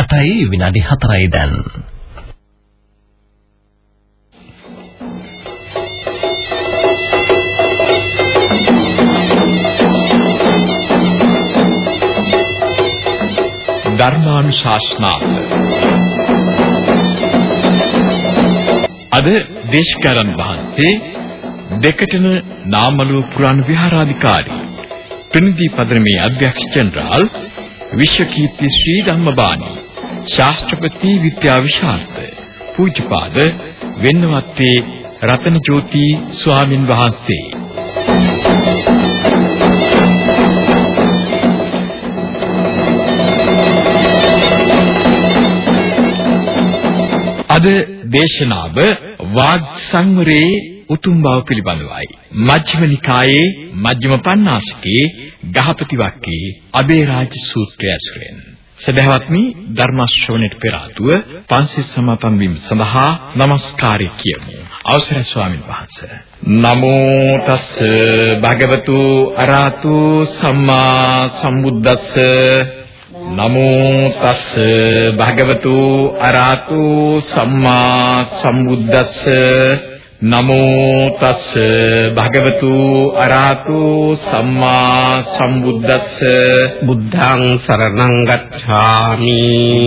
8යි විනාඩි 4යි දැන්. ධර්මානුශාසනාව අද දේශකයන්න් වහන්සේ දෙකටන නාමලුව පුරාණ විහාරාධිකාරී ප්‍රනිධි පදනමේ අධ්‍යක්ෂ ජෙනරාල් විශ්වකීර්ති ශ්‍රී ධම්මබාණී ශාස්ත්‍රපති විද්‍යා විශාරද පූජ්‍යපාද වෙන්නවත්තේ රතනජෝති ස්වාමින් වහන්සේ අද දේශනාව වාග් සංවරේ උතුම් බව පිළිබඳවයි. මජ්ක්‍ධිම නිකායේ මජ්ක්‍ධිම පඤ්ඤාසකේ ගහපති වක්කේ අබේරාජ සූත්‍රය ඇසුරෙන් සදහවත්නි ධර්ම ශ්‍රවණයට පෙර ආතුව පන්සිල් සමාපන් වීම සඳහා নমස්කාරය කියමු. අවසරයි ස්වාමීන් වහන්සේ. නමෝ තස් භගවතු අරහතු සම්මා සම්බුද්දස්ස නමෝ තස් භගවතු අරහතු සම්මා සම්බුද්දස්ස නමෝ තස් භගවතු අරහතු සම්මා සම්බුද්දස්ස. බුද්ධං සරණං ගච්ඡාමි.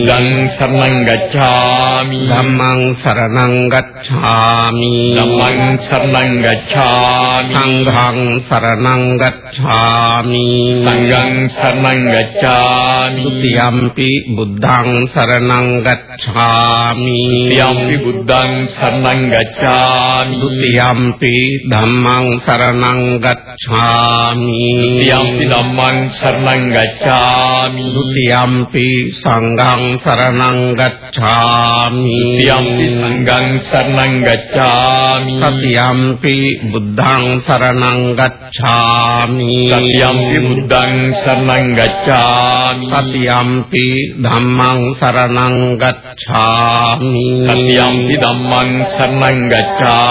ධම්මං සරණං ගච්ඡාමි. ධම්මං සරණං ගච්ඡාමි. ධම්මං සරණං ගච්ඡාමි. සංඝං සරණං ගච්ඡාමි. සංඝං සරණං ගච්ඡාමි. යම්පි බුද්ධං සරණං ගච්ඡාමි. යම්පි බුද්ධං සරණං ගච්ඡාමි යම්පි ධම්මං සරණං ගච්ඡාමි. යම්පි ධම්මං සරණං ගච්ඡාමි. යම්පි සංඝං සරණං ගච්ඡාමි. යම්පි සංඝං සරණං ගච්ඡාමි. සතියම්පි බුද්ධං සරණං ගච්ඡාමි. සතියම්පි බුද්ධං සරණං ගච්ඡාමි. සතියම්පි ධම්මං සරණං ගච්ඡාමි. සතියම්පි ධම්මං සරණං ගච්ඡාමි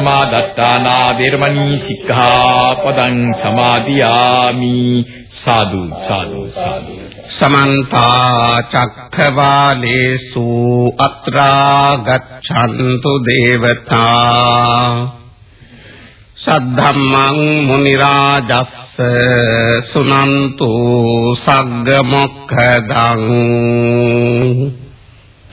මච්ඡපමා දත්තානා වේරමණී සික්ඛාපදං සමාදියාමි සාදු සාදු සාදු සමන්ත චක්ඛවාලේසු අත්‍රා ගච්ඡන්තු දේවතා සද්ධම්මං මුනි රාජස්ස සුනන්තු සග්ග මොක්ඛදං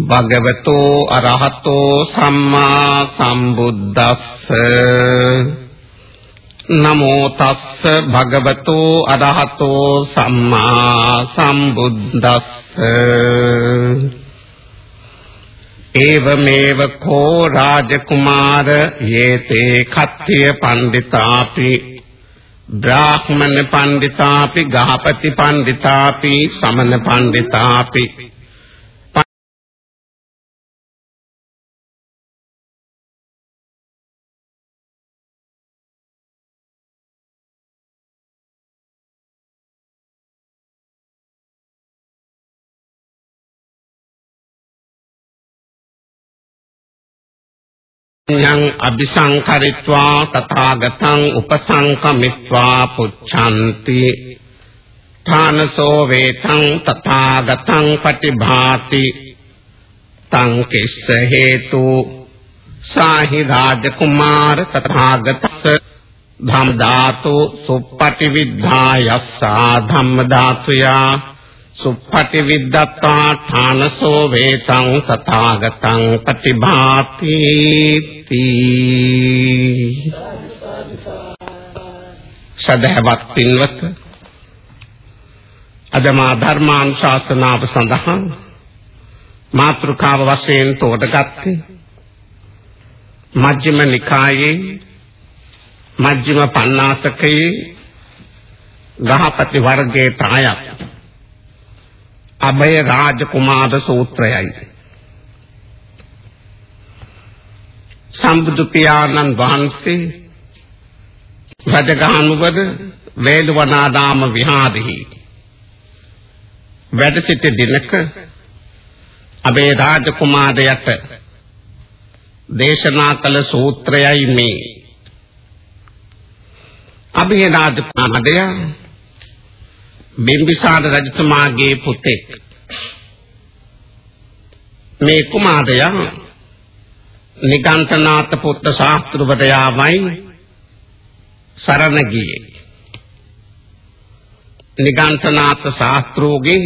භගවතෝ අරහතෝ සම්මා සම්බුද්දස්ස. නමෝ තස්ස භගවතෝ අරහතෝ සම්මා සම්බුද්දස්ස. ඒවමේව කෝ රාජකුමාර යේතේ කත්තිය පණ්ඩිතාපි බ්‍රාහ්මණ පණ්ඩිතාපි ගහපති පණ්ඩිතාපි සමන පණ්ඩිතාපි. යං අபிසංකරිත්වා තථාගතං උපසංකමිත්වා පුච්ඡanti. ථානසෝ වේතං තථාගතං පටිභාති. තං කිස්ස හේතු. සාහි රාජ කුමාර තථාගතස්ස. ධම්ම ධාතු සුප්පටි විද්ධායස්සා ධම්ම ධාතුයා. සුප්පටි විද්දත්තා ඨානසෝ වේතං තථාගතං පටිභාති සදහවත් පින්වත් අදමා ධර්මානුශාසනාව සඳහා මාතෘකාව වශයෙන් තෝරගත්තේ මජ්ක්‍ධිම නිකායේ මජ්ක්‍ධිම පඤ්ඤාසකයේ ගහපති වර්ගයේ තායක් අභය රාජකුමාර සූත්‍රයයි. සම්බුදු පියාණන් වහන්සේ රජගහනුවර වේලවනාදාම විහාරෙහි වැඩ සිටි දිනක අබේ රාජකුමාරයට දේශනා කළ සූත්‍රයයි මේ. අබේ රාජකුමාරය බිම්බිසාර රජතුමාගේ පුතෙක්. මේ කුමාරයා නිකාන්තනාත පුත්ත ශාස්ත්‍රවරයාමයි සරණ ගියේ නිකාන්තනාත ශාස්ත්‍රෝගේ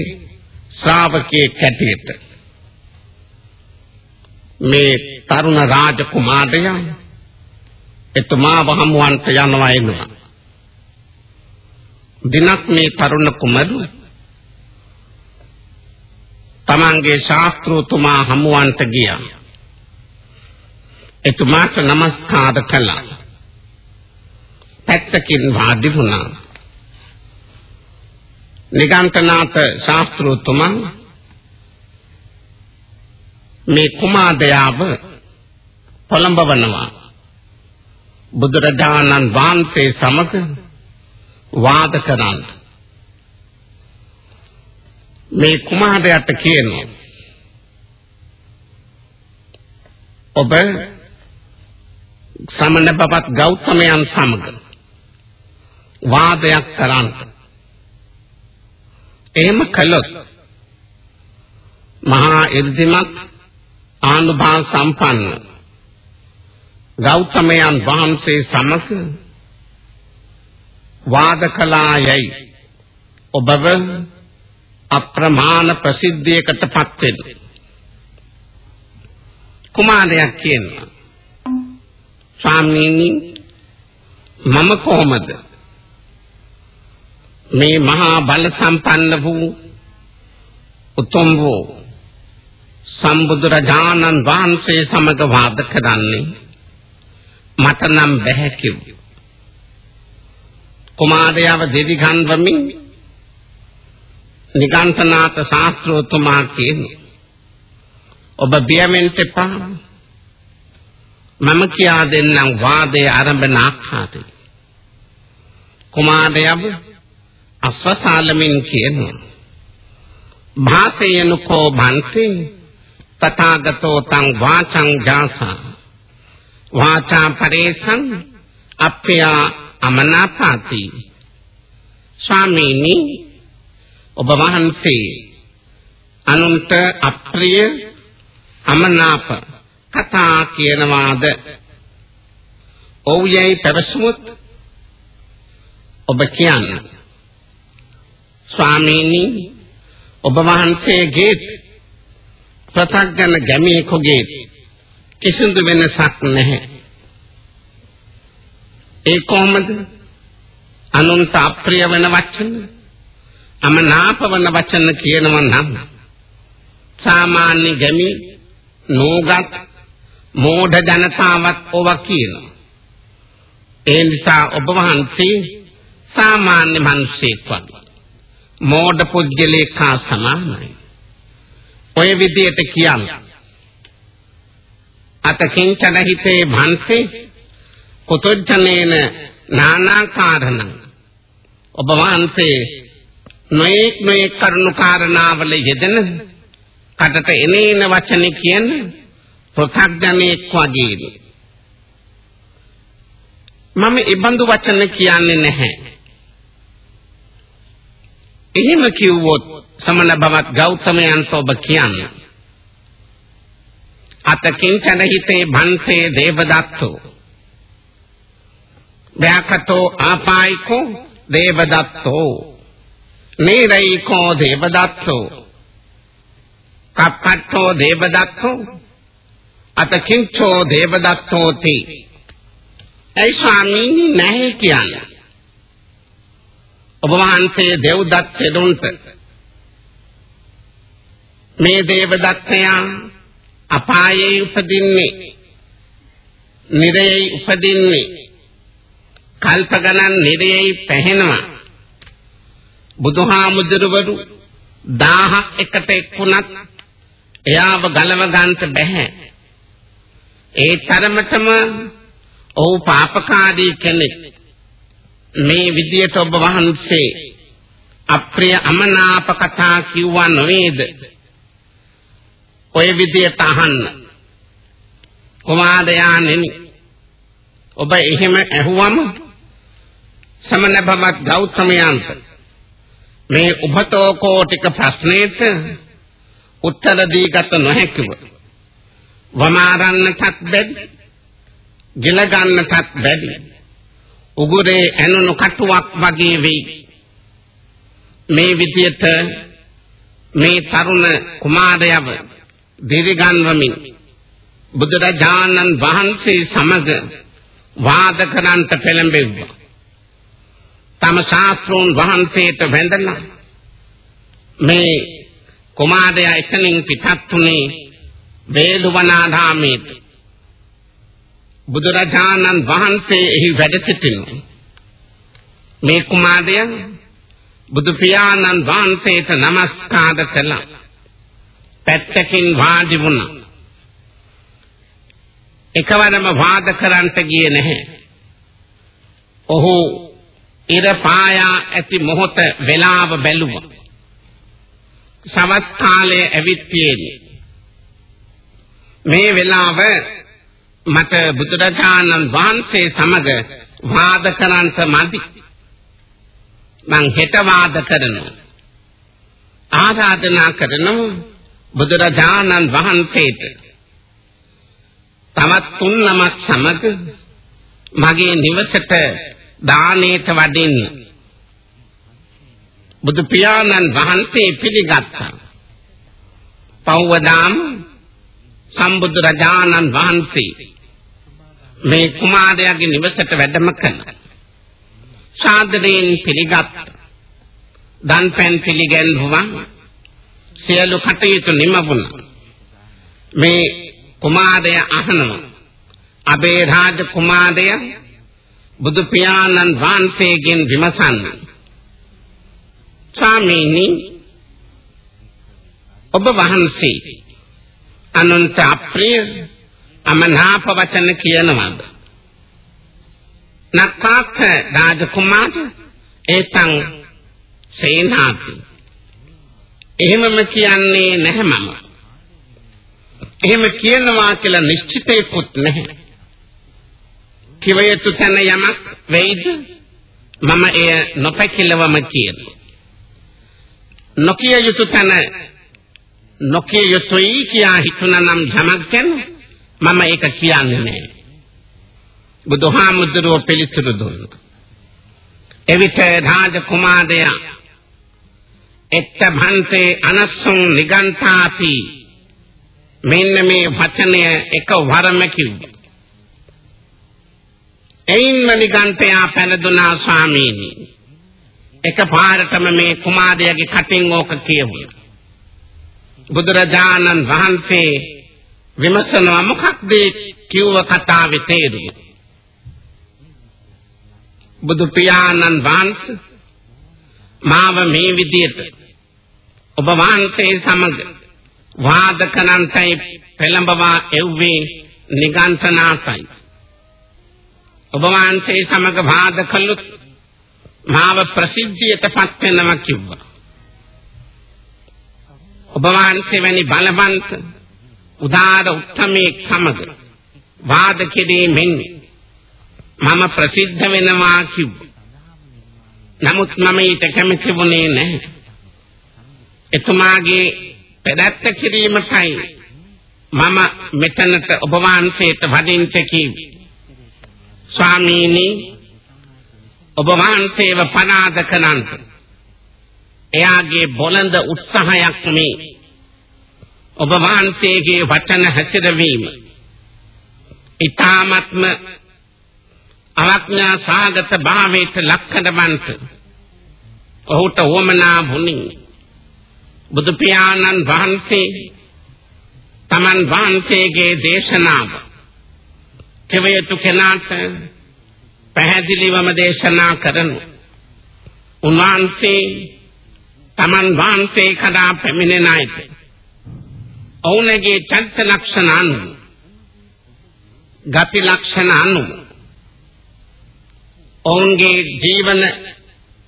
ශ්‍රාවකයෙක් හැටියට මේ තරුණ රාජ කුමාරයා එතුමා වහමුවන්ට යනවා එනවා. දිනක් මේ තරුණ කුමරු? තමන්ගේ ශාස්ත්‍රෝතුමා හමුවන්ට ගියා. එතුමාට নমස්කාර කළා. පැත්තකින් වාඩි වුණා. නිගන්තනාත ශාස්ත්‍රෝතුමා මේ කුමාරයාව පොළඹවනවා. බුදුරජාණන් වහන්සේ සමග වාද කරන්න. මේ කුමාරයාට කියනවා? ඔබ සමන බබත් ගෞතමයන් සමග වාදයක් කරන්න. එහෙම කළොත් මහා ඉර්ධිමත් ආනුභාව සම්පන්න ගෞතමයන් වහන්සේ සමග වාද කළායයි ඔබව අප්‍රමාණ ප්‍රසිද්ධියකට පත් වෙන කුමාරයා කියනවා ස්වාමීනි මම කොහොමද? මේ මහා බල සම්පන්න වූ උතුම් වූ සම්බුදුරජාණන් වහන්සේ සමග වාද කරන්නේ මට නම් බැහැ කිව්වා. කුමාරයාව දෙවි ගන්වමින් නිකාන්තනාත ශාස්ත්‍රෝතුමා කියන්නේ. ඔබ බියවෙන්න එපා මම කියා දෙන්නම් වාදයේ ආරම්භන ආකාරය කුමාරයව අස්වසාලමින් කියනවා භාසයනුකෝ භන්ති තථාගතෝ තං වාචං ජාසා. වාචා පරේසං අප්පයා අමනාපාති. ස්වාමීනි ඔබ වහන්සේ අනුන්ට අප්‍රිය අමනාප කතා කියනවාද? ඔව් යයි පැවසුමුත් ඔබ කියන්නේ. ස්වාමීනි ඔබ වහන්සේගේ ප්‍රත්‍යඥ ගැමියෙකුගේ කිසිදු වෙනසක් නැහැ. ඒ කොහොමද? අනුන්ට අප්‍රිය වෙන වචන. අමනාප වෙන වචන කියනවා නම් සාමාන්‍ය ගැමි නෝගත් මෝඩ ජනතාවත් ඔව කියනවා. ඒ නිසා ඔබ වහන්සේ සාමාන්‍ය මිනිසෙක් වගේ මෝඩ පුද්ගලෙක් හා සමානයි. ඔය විදියට කියන්නේ. අත කිංචන හිතේ භන්සේ කුතුජ්ජනේන නානාකාරණ ඔබ වහන්සේ නොඑක් නොඑක් කරුණු කාරණාවල යෙදෙන කටට එනේන වචන කියන පෘථග්ජනෙක් වගේ මම ඉබඳු වචන කියන්නේ නැහැ. එහෙම කිව්වොත් සමන බවත් ගෞතමයන්ට ඔබ කියන්නේ. අතකින් චනහිතේ භන්සේ දේවදත්තෝ. ව්‍යාකතෝ ආපායිකෝ දේවදත්තෝ. නීරයිකෝ දේවදත්තෝ. කප්පට්ඨෝ දේවදත්තෝ. අතකින්චෝ දේවදත්තෝති. ඒ ස්වාමීනි නැහැ කියන්නේ. ඔබ වහන්සේ දෙව්දත් තෙදුන්ට මේ දේවදත්තයා අපායේ උපදින්නේ නිරයේ උපදින්නේ කල්ප ගණන් නිරයේ පැහෙනවා. බුදුහාමුදුරවරු 1000ක් එකට එක්ුණත් එයාව ගලව ගන්නට බෑ ඒ තරමටම ඔහු පාපකාරී කෙනෙක්. මේ විදියට ඔබ වහන්සේ අප්‍රිය අමනාප කතා කිව්වා නොවේද? ඔය විදියට අහන්න. කුමාරයාණෙනි ඔබ එහෙම ඇහුවම සමන බමත් ගෞතමයන්ට. මේ උපතෝ කෝටික ප්‍රශ්නෙට උත්තර දී ගත නොහැකිව. වමාරන්නටත් බැරි ගිල ගන්නටත් බැරි උගුරේ ඇනුණු කටුවක් වගේ වෙයි. මේ විදියට මේ තරුණ කුමාරයව දිරිගන්වමින් බුදුරජාණන් වහන්සේ සමග වාද කරන්ට පෙළඹෙව්වා. තම ශාස්ත්‍රෝන් වහන්සේට වැඳලා මේ කුමාරයා එතනින් පිටත් උනේ වේළුවනාරාමේට බුදුරජාණන් වහන්සේ එහි වැඩ සිටිනවා. මේ කුමාරයා බුදු පියාණන් වහන්සේට নমස්කාර කළා. පැත්තකින් වාඩි වුණා. එකවරම වාද කරන්නට ගියේ නැහැ. ඔහු ඉර පායා ඇති මොහොත වේලාව බැලුවා සවස් කාලයේ ඇවිත් තියෙන්නේ මේ වෙලාව මට බුදුරජාණන් වහන්සේ සමග වාද කරන්ට මදි. මං හෙට වාද කරනවා. ආරාධනා කරනවා බුදුරජාණන් වහන්සේට. තවත් තුන් නමක් සමග මගේ නිවසට දානේට වඩින්න. බුදු පියාණන් වහන්සේ පිළිගත්තා. පව්වදාම් සම්බුදු රජාණන් වහන්සේ මේ කුමාරයාගේ නිවසට වැඩම කළා. සාදරයෙන් පිළිගත් දන්පැන් පිළිගැන්වුවා. සියලු කටයුතු නිමවුණා. මේ කුමාරයා අහනවා. අබේ රාජ කුමාරයා බුදු පියාණන් වහන්සේගෙන් විමසන්න. ස්වාමීනි ඔබ වහන්සේ අනන්ත අප්‍රිය අමනාප වචන කියනවාද? නක්කාක රාජකුමාර ඒතං සේනාති එහෙමම කියන්නේ නැහැ මම. එහෙම කියනවා කියලා නිශ්චිතයකුත් නැහැ. කිව යුතු තැන යමක් වෙයිද මම එය නොපැකිලවම කියනවා නොකිය යුතු තැන නොකිය යුතුයි කියා හිතුණනම් යමක් ගැන මම ඒක කියන්නේ නැහැ. බුදුහාමුදුරුව පිළිතුරු දුන්නා. එවිට රාජ කුමාරයා එත්ත භන්තේ අනස්සුන් නිගන්තාති මෙන්න මේ වචනය එක වරම කිව්වා. එයින්ම නිගන්තයා පැනදුනා ස්වාමීනි. එක පාරටම මේ කුමාරයාගේ කටින් ඕක කියවුණා. බුදුරජාණන් වහන්සේ විමසනවා මොකක්ද කිව්ව කතාවේ තේරුම බුදු පියාණන් වහන්සේ මාව මේ විදියට ඔබ වහන්සේ සමග වාද කරන්ටයි පෙළඹවා එව්වේ නිගන්තනාසයි ඔබ වහන්සේ සමග වාද කළොත් මාව ප්‍රසිද්ධියටපත් වෙනවා කිව්වා ඔබ වහන්සේ වැනි බලවන්ත උදාර උත්තමේ සමග වාද කෙරෙමින් මම ප්‍රසිද්ධ වෙනවා කිව්වා. නමුත් මම ඊට කැමති වුණේ නැහැ. එතුමාගේ පැදැත්ත කිරීමටයි මම මෙතනට ඔබ වහන්සේට වදින්න කිව්වේ. ස්වාමීනි ඔබ වහන්සේව පනාද කනන්ත. එයාගේ බොළඳ උත්සාහයක් මේ. ඔබ වහන්සේගේ වචන හැසිරවීම. ඊ타ත්ම අවඥා සාගත භාවයට ලක්කඩවන්ත. ඔහුට වමනා වුණේ බුදු පියාණන් වහන්සේ තමන් වහන්සේගේ දේශනාව කෙවයතු කෙනාට පැහැදිලිවම දේශනා කරනු. උන්වහන්සේ තමන් වහන්සේ කඩා පැමිණෙන අයට ඔවුන්ගේ චරිත ලක්ෂණ අනුව ගති ලක්ෂණ අනුව ඔවුන්ගේ ජීවන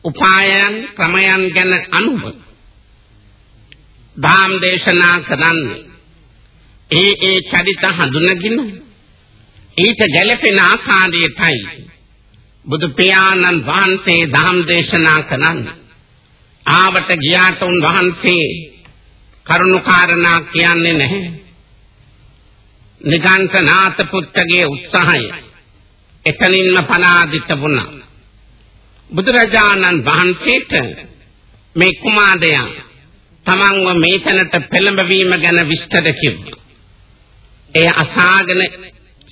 උපායන් ක්‍රමයන් ගැන අනුව ධාම් දේශනා කරන්නේ. ඒ ඒ චරිත හඳුනගෙන ඊට ගැළපෙන ආකාරයටයි බුදු පියාණන් වහන්සේ ධම් දේශනා කරන්නේ. ආවට ගියාට උන් වහන්සේ කරුණාකාරණා කියන්නේ නැහැ. නිගණ්ඨනාත පුත්තගේ උත්සාහය එතනින්ම පනාදිත වුණා. බුදුරජාණන් වහන්සේට මේ කුමාරයා තමන්ව මේ තැනට පෙළඹවීම ගැන විස්තර කිව්වා. ඒ අසාගෙන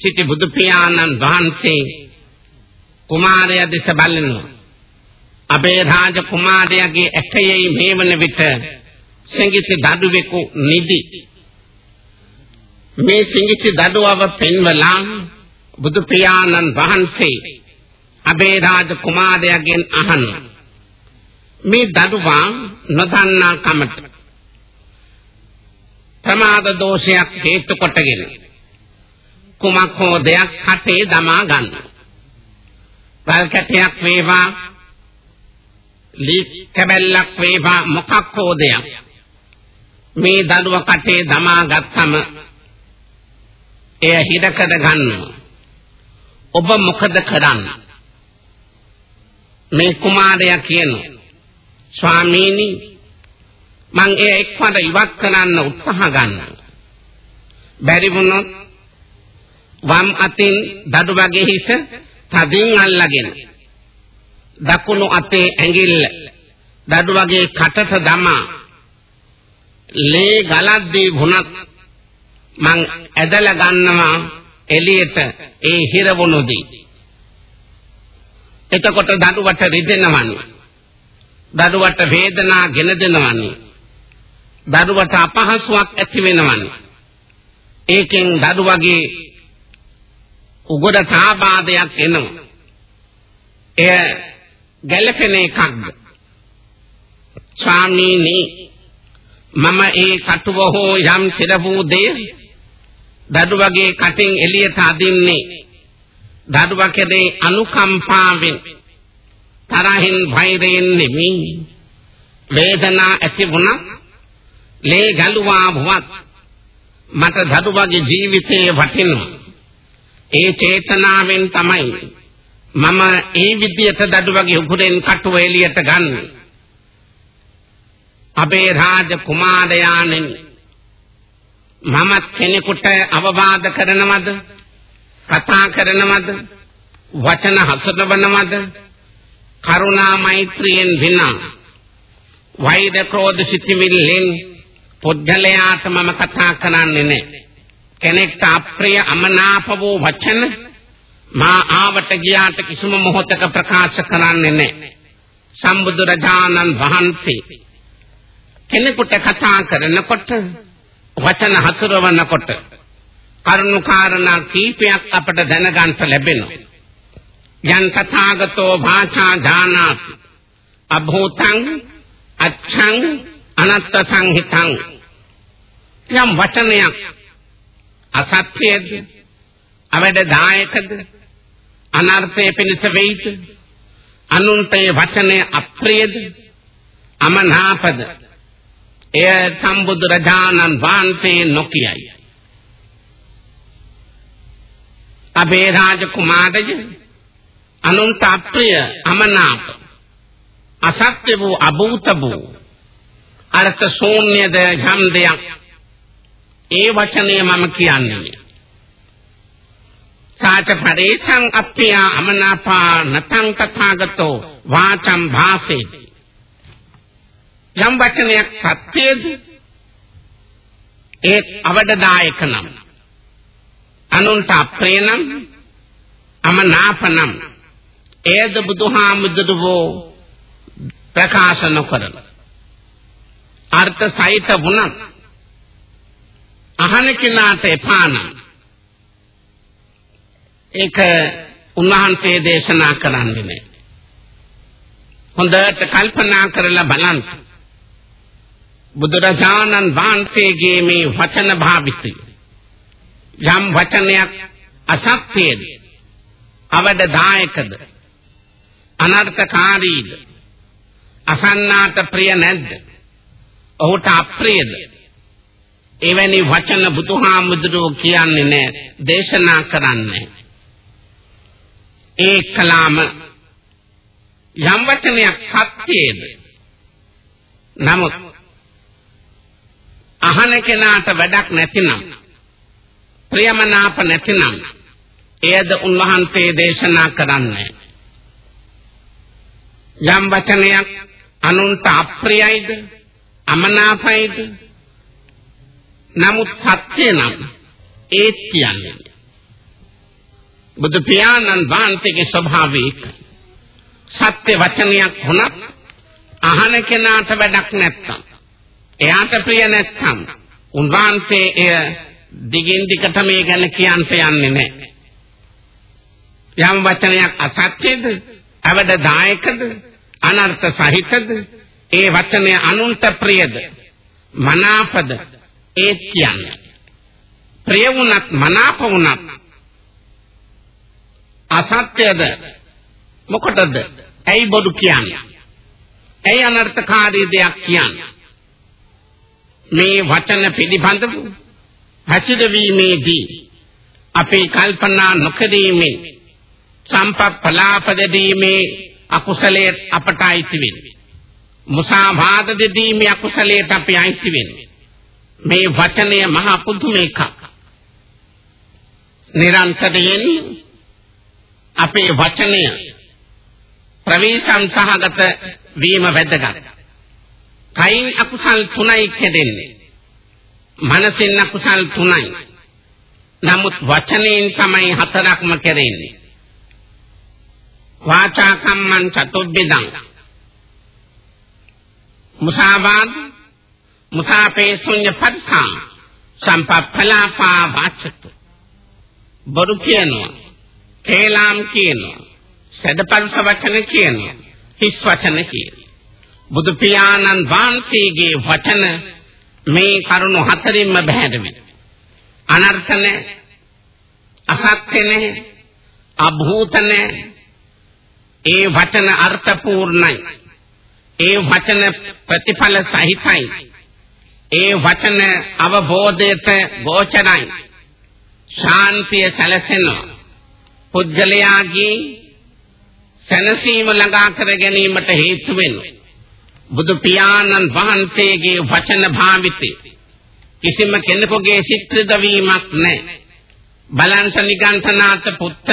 සිටි බුදු පියාණන් වහන්සේ කුමාරයා දෙස බලනවා. අබේ රාජ කුමාරයාගේ ඇකයෙහි මේවන විට සිඟිති දඩුවෙකු නිදි. මේ සිඟිති දඩුවව පෙන්වලා බුදු පියාණන් වහන්සේ අබේ රාජ කුමාරයාගෙන් අහනවා. මේ දඩුවා නොදන්නා කමට ප්‍රමාද දෝෂයක් හේතු කොටගෙන කුමක් හෝ දෙයක් හටේ දමා ගන්න. වල් කැටයක් වේවා ලී කැබැල්ලක් වේවා මොකක් හෝ දෙයක් මේ දඩුව කටේ දමා ගත්තම එය හිඩකඩ ගන්නවා. ඔබ මොකද කරන්නේ? මේ කුමාරයා කියනවා ස්වාමීනි මං ඒ එක්වද ඉවත් කරන්න උත්සාහ ගන්නවා. බැරි වුණොත් වම් අතින් දඩු වගේ හිස තදින් අල්ලගෙන දකුණු අතේ ඇඟිල්ල දඩු වගේ කටට දමා ලේ ගලද්දී වුණත් මං ඇදලා ගන්නවා එළියට ඒ හිරවුණුදී එතකොට දඩුවට රිදෙනවන්නේ දරුවට වේදනා ගෙන දෙනවනේ. දරුවට අපහසුයක් ඇති වෙනවනේ. ඒකෙන් දරුවගේ උගඩට ආබාධයක් එනවා. එය ගැළපෙන එකක්ද? ස්වාමීනි මම ඒ කටුව හෝ යම් සිරවූ දෙය දඩුවගේ කටින් එළියට අදින්නේ දඩුව කෙරේ අනුකම්පාවෙන් තරහින් වෛරයෙන් නෙමෙයි වේදනා ඇති වුණා ලේ ගලුවා වුවත් මට දඩුවගේ ජීවිතේ වටිනවා ඒ චේතනාවෙන් තමයි මම ඒ විදියට දඩුවගේ උගුරෙන් කටුව එළියට ගන්න. අපේ රාජ කුමාරයාණනි මම කෙනෙකුට අවවාද කරනවද? කතා කරනවද? වචන හසුරවනවද? කරුණා මෛත්‍රියෙන් විනා වෛර ක්‍රෝධ සිතිවිල්ලෙන් පුද්ගලයාට මම කතා කරන්නේ නැහැ. කෙනෙක්ට අප්‍රිය අමනාප වූ වචන මා ආවට ගියාට කිසිම මොහොතක ප්‍රකාශ කරන්නේ නැහැ. සම්බුදු රජාණන් වහන්සේ කෙනෙකුට කතා කරනකොට වචන හසුරවනකොට කරුණු කාරණා කීපයක් අපට දැනගන්න ලැබෙනවා. යන් තථාගතෝ භාෂා ඥානාති අභූතං අච්ඡං අනත්ත සංහිතං යම් වචනයක් අසත්‍යද අවැඩදායකද අනර්ථයේ පිණිස වෙයිද? අනුන්තේ වචනය අප්‍රියද? අමනාපද? එය සම්බුදු රජාණන් වහන්සේ නොකියයි. අබේ රාජ කුමාරජ අනුන්ට අප්‍රිය අමනාප අසත්‍ය වූ අභූත වූ අර්ථ ශූන්‍යද යම් දෙයක් ඒ වචනය මම කියන්නේ. සාච පරේසං අප්පිය අමනාපා නතං තථාගතෝ වාචම් භාසේ. යම් වචනයක් සත්‍යද? ඒ අවඩදායක නම්. අනුන්ට අප්‍රිය නම් අමනාප නම් එයද බුදුහාමුදුරුවෝ ප්‍රකාශ නොකරන. අර්ථ සහිත වුණත් අහන කෙනාට එපා නම් ඒක උන්වහන්සේ දේශනා කරන්නේ නැහැ. හොඳට කල්පනා කරලා බලන්න. බුදුරජාණන් වහන්සේගේ මේ වචන භාවිතය යම් වචනයක් අසත්‍යද? අවදදායකද අනර්ථකාරීද? අසන්නාට ප්‍රිය නැද්ද? ඔහුට අප්‍රියද? එවැනි වචන බුදුහාමුදුරුවෝ කියන්නේ නැහැ දේශනා කරන්නේ. ඒ කලාම යම් වචනයක් සත්‍යයේද? නමුත් අහන කෙනාට වැඩක් නැතිනම් ප්‍රියමනාප නැතිනම් එයද උන්වහන්සේ දේශනා කරන්නේ. යම් වචනයක් අනුන්ට අප්‍රියයිද? අමනාපයිද? නමුත් සත්‍ය නම් ඒත් කියන්නේ බුදු පියාණන් වහන්සේගේ ස්වභාවය සත්‍ය වචනයක් වුණත් අහන කෙනාට වැඩක් නැත්තම් එයාට ප්‍රිය නැත්තම් උන්වහන්සේ එය දිගින් දිගට මේ ගැන කියන්න යන්නේ නැහැ. යම් වචනයක් අසත්‍යද, අවදදායකද, අනර්ථ සහිතද, ඒ වචනය අනුන්ට ප්‍රියද, මනාපද ඒ කියන්නේ. ප්‍රිය වුණත් මනාප වුණත් අසත්‍යද මොකටද? ඇයි බොරු කියන්නේ? ඇයි අනර්ථකාරී දෙයක් කියන්නේ? මේ වචන පිළිබඳව හැසිරවීමේදී අපේ කල්පනා නොකිරීමෙන් සම්පත් පලාපදීමේ අකුසලයේ අපට අයිති වෙන්නේ. මුසාවාද දෙදීමේ අකුසලයට අපි අයිති වෙන්නේ. මේ වචනය මහ පුදුම එකක්. නිරන්තරයෙන් අපේ වචනය ප්‍රවේශම් සහගත වීම වැදගත්. කයින් අකුසල් තුනයි කෙදෙන්නේ. මනසින් අකුසල් තුනයි. නමුත් වචනයෙන් තමයි හතරක්ම කෙරෙන්නේ. වාචා කම්මං චතුබ්බිදං. මුසාවාද මුසාපේ ශුන්‍ය පරිසං සම්පප්පලාපා වාචතු. බොරු කියනවා. කේලාම් කියනවා. සදපල්ස වචන කියනවා. හිස් වචන කියනවා. බුදු පියාණන් වහන්සේගේ වචන මේ කරුණු හතරින්ම බහැර වෙන. අනර්ථ නැහැ. අසත්‍ය නැහැ. අභූත නැහැ. ඒ වචන අර්ථපූර්ණයි. ඒ වචන ප්‍රතිඵල සහිතයි. ඒ වචන අවබෝධයට ගෝචරයි. ශාන්තිය සැලසෙනවා. පුද්ගලයාගේ සැනසීම ළඟා කර ගැනීමට හේතු වෙනවා. බුදු පියාණන් වහන්සේගේ වචන භාවිතේ කිසිම කෙනෙකුගේ සිත්‍රද වීමක් නැහැ. බලන්ත නිගන්ඨනාත පුත්ත